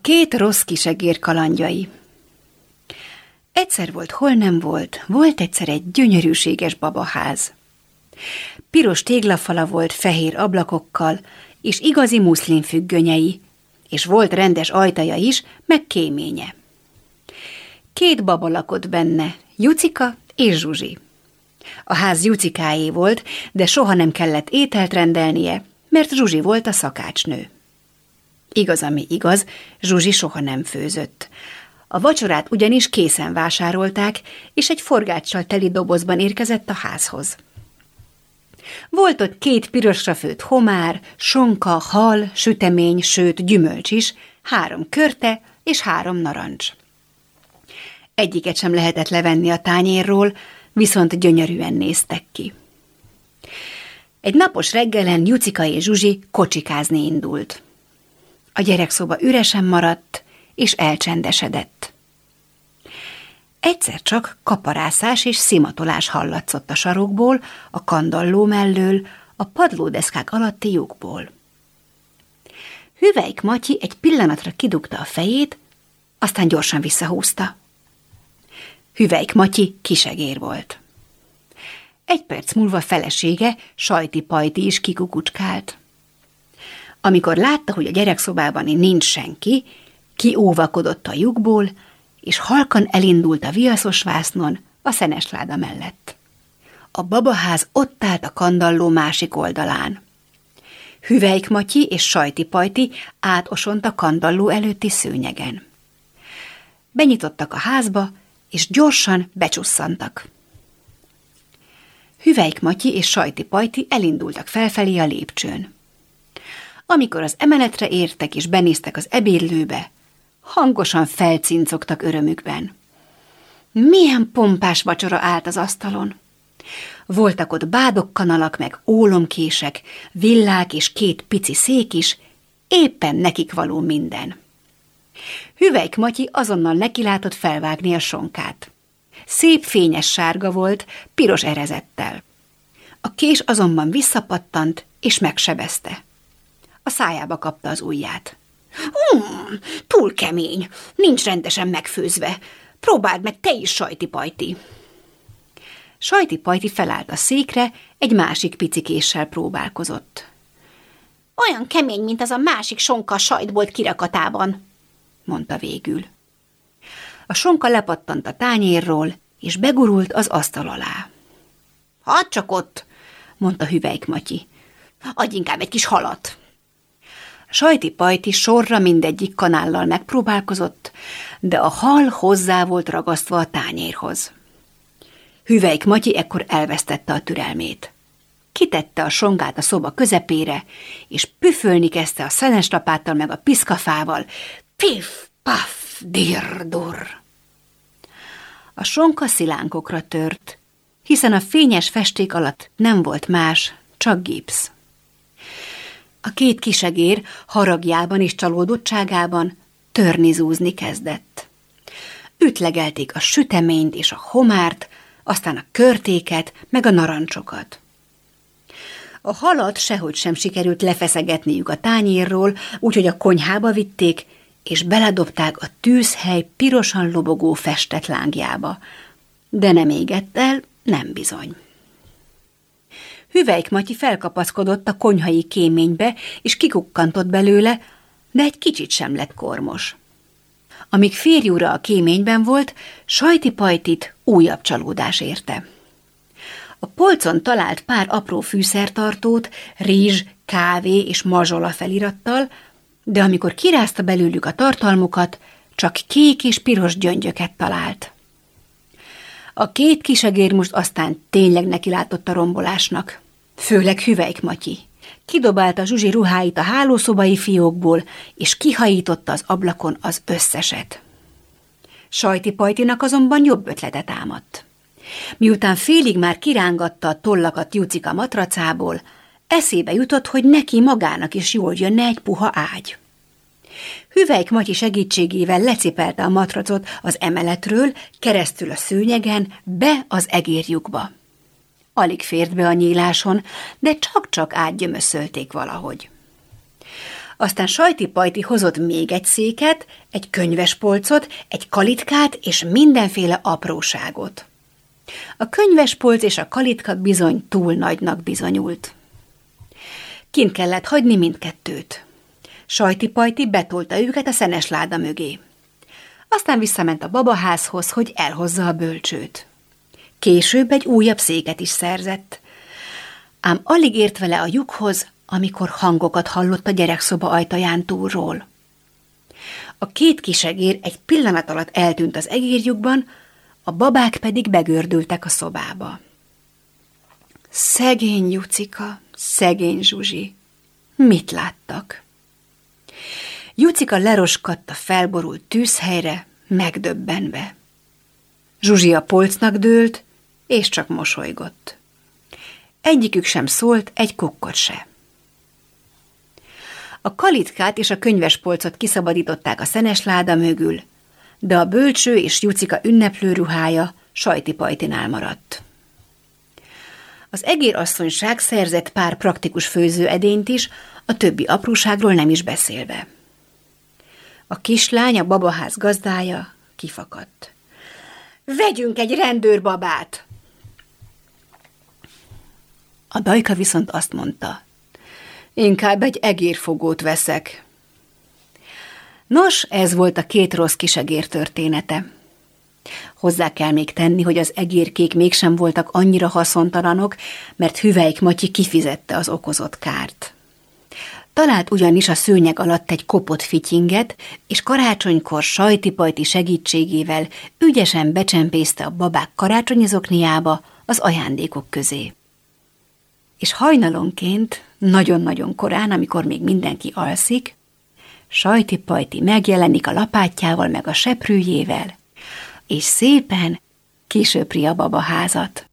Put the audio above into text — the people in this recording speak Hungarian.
Két rossz kisegér kalandjai Egyszer volt, hol nem volt, volt egyszer egy gyönyörűséges babaház. Piros téglafala volt fehér ablakokkal, és igazi muszlim függönyei, és volt rendes ajtaja is, meg kéménye. Két baba lakott benne, Jucika és Zsuzsi. A ház Jucikáé volt, de soha nem kellett ételt rendelnie, mert Zsuzsi volt a szakácsnő. Igaz, ami igaz, Zsuzsi soha nem főzött. A vacsorát ugyanis készen vásárolták, és egy forgáccsal teli dobozban érkezett a házhoz. Volt ott két pirosra főtt homár, sonka, hal, sütemény, sőt gyümölcs is, három körte és három narancs. Egyiket sem lehetett levenni a tányérról, viszont gyönyörűen néztek ki. Egy napos reggelen Jucika és Zsuzsi kocsikázni indult. A gyerekszoba üresen maradt, és elcsendesedett. Egyszer csak kaparászás és szimatolás hallatszott a sarokból, a kandalló mellől, a padlódeszkák alatti lyukból. Hüvelyk Matyi egy pillanatra kidugta a fejét, aztán gyorsan visszahúzta. Hüvelyk Matyi kisegér volt. Egy perc múlva felesége, Sajti Pajti is kikukucskált. Amikor látta, hogy a gyerekszobában nincs senki, kióvakodott a lyukból, és halkan elindult a viaszos vásznon a szenesláda mellett. A babaház ott állt a kandalló másik oldalán. Hüvelyk Matyi és Sajti Pajti átosont a kandalló előtti szőnyegen. Benyitottak a házba, és gyorsan becsusszantak. Hüvelyk Matyi és Sajti Pajti elindultak felfelé a lépcsőn. Amikor az emeletre értek és benéztek az ebédlőbe, hangosan felcincogtak örömükben. Milyen pompás vacsora állt az asztalon! Voltak ott bádokkanalak, meg ólomkések, villák és két pici szék is, éppen nekik való minden. Hüvelyk Matyi azonnal nekilátott felvágni a sonkát. Szép fényes sárga volt, piros erezettel. A kés azonban visszapattant, és megsebezte. A szájába kapta az ujját. Hmm, túl kemény, nincs rendesen megfőzve. Próbáld meg te is, sajti-pajti. Sajti-pajti felállt a székre, egy másik picikéssel próbálkozott. Olyan kemény, mint az a másik sonka sajtbolt kirakatában, mondta végül. A sonka lepattant a tányérról, és begurult az asztal alá. Hát csak ott, mondta Hüvelyk Matyi. Adj inkább egy kis halat. Sajti Pajti sorra mindegyik kanállal megpróbálkozott, de a hal hozzá volt ragasztva a tányérhoz. Hüvelyk Matyi ekkor elvesztette a türelmét. Kitette a songát a szoba közepére, és püfölni kezdte a szenes lapáttal meg a piszkafával. Pif, paf, dir-dur. A sonka szilánkokra tört, hiszen a fényes festék alatt nem volt más, csak gipsz. A két kisegér haragjában és csalódottságában törnizúzni kezdett. Ütlegelték a süteményt és a homárt, aztán a körtéket, meg a narancsokat. A halat sehogy sem sikerült lefeszegetniük a tányérról, úgyhogy a konyhába vitték, és beledobták a tűzhely pirosan lobogó festett lángjába. De nem égett el, nem bizony. Hüvelyk Matyi felkapaszkodott a konyhai kéménybe, és kikukkantott belőle, de egy kicsit sem lett kormos. Amíg férjúra a kéményben volt, sajti-pajtit újabb csalódás érte. A polcon talált pár apró fűszertartót, rizs, kávé és mazsola felirattal, de amikor kirázta belőlük a tartalmukat, csak kék és piros gyöngyöket talált. A két kisegér most aztán tényleg nekilátott a rombolásnak. Főleg Hüvelyk Matyi. Kidobálta Zsuzsi ruháit a hálószobai fiókból, és kihajította az ablakon az összeset. Sajti Pajtinak azonban jobb ötletet támadt. Miután félig már kirángatta a tollakat Jucika matracából, eszébe jutott, hogy neki magának is jól jönne egy puha ágy. Hüvelyk Matyi segítségével lecipelte a matracot az emeletről, keresztül a szőnyegen, be az egérjukba. Alig fért be a nyíláson, de csak-csak átgyömöszölték valahogy. Aztán Sajti-Pajti hozott még egy széket, egy könyvespolcot, egy kalitkát és mindenféle apróságot. A könyvespolc és a kalitka bizony túl nagynak bizonyult. Kint kellett hagyni mindkettőt. Sajti-Pajti betolta őket a szenes láda mögé. Aztán visszament a babaházhoz, hogy elhozza a bölcsőt. Később egy újabb széket is szerzett. Ám alig ért vele a lyukhoz, amikor hangokat hallott a gyerekszoba ajtaján túlról. A két kisegér egy pillanat alatt eltűnt az egérjukban, a babák pedig begördültek a szobába. Szegény Jucika, szegény Zsuzsi, mit láttak? Jucika leroskadt a felborult tűzhelyre, megdöbbenve. Zsuzsi a polcnak dőlt, és csak mosolygott. Egyikük sem szólt, egy kukkot se. A kalitkát és a könyvespolcot kiszabadították a szenes láda mögül, de a bölcső és Jucika ünneplő ruhája sajtipajtinál maradt. Az egérasszonyság szerzett pár praktikus főzőedényt is, a többi apróságról nem is beszélve. A kislány, a babaház gazdája kifakadt. Vegyünk egy rendőrbabát! A dajka viszont azt mondta, inkább egy egérfogót veszek. Nos, ez volt a két rossz kisegér története. Hozzá kell még tenni, hogy az egérkék mégsem voltak annyira haszontalanok, mert Hüveik Matyi kifizette az okozott kárt. Talált ugyanis a szőnyeg alatt egy kopott fityinget, és karácsonykor sajtipajti segítségével ügyesen becsempészte a babák karácsonyizokniába az ajándékok közé. És hajnalonként, nagyon-nagyon korán, amikor még mindenki alszik, sajtipajti megjelenik a lapátjával meg a seprűjével, és szépen kisöpri a babaházat.